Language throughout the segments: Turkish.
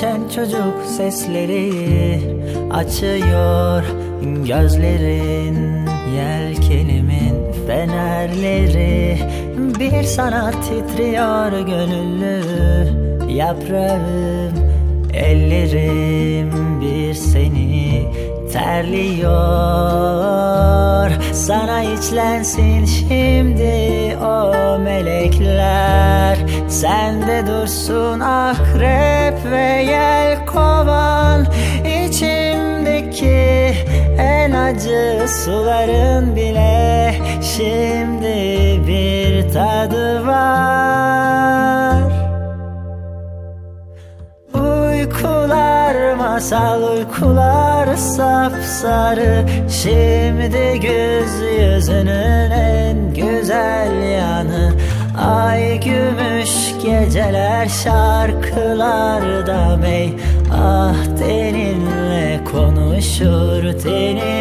geçen çocuk sesleri açıyor. Gözlerin Yelkenimin fenerleri. Bir sanat titriyor gönüllü yaprağım. Ellerim bir seni terliyor. Sana içlensin şimdi o melekler Sende dursun akrep ve yel kovan. İçimdeki en acı suların bile Şimdi bir tadı var. Uykular masal uykular sapsarı. Şimdi gökyüzünün en güzel yanı. Ay gümüş geceler şarkılarda mey Ah teninle konuşur tenim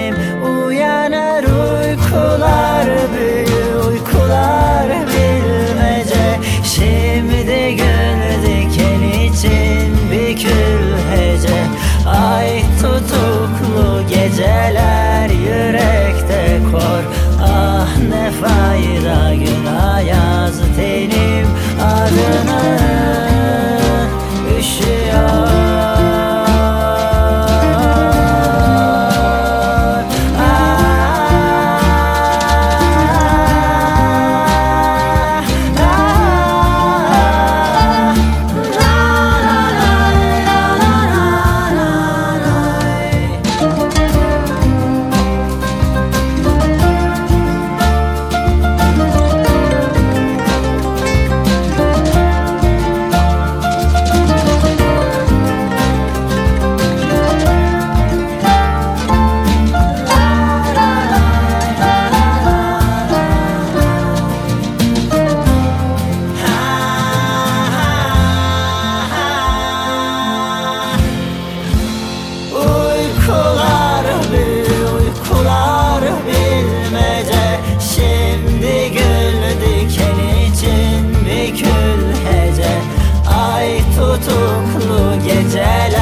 oh tutuklu geceler.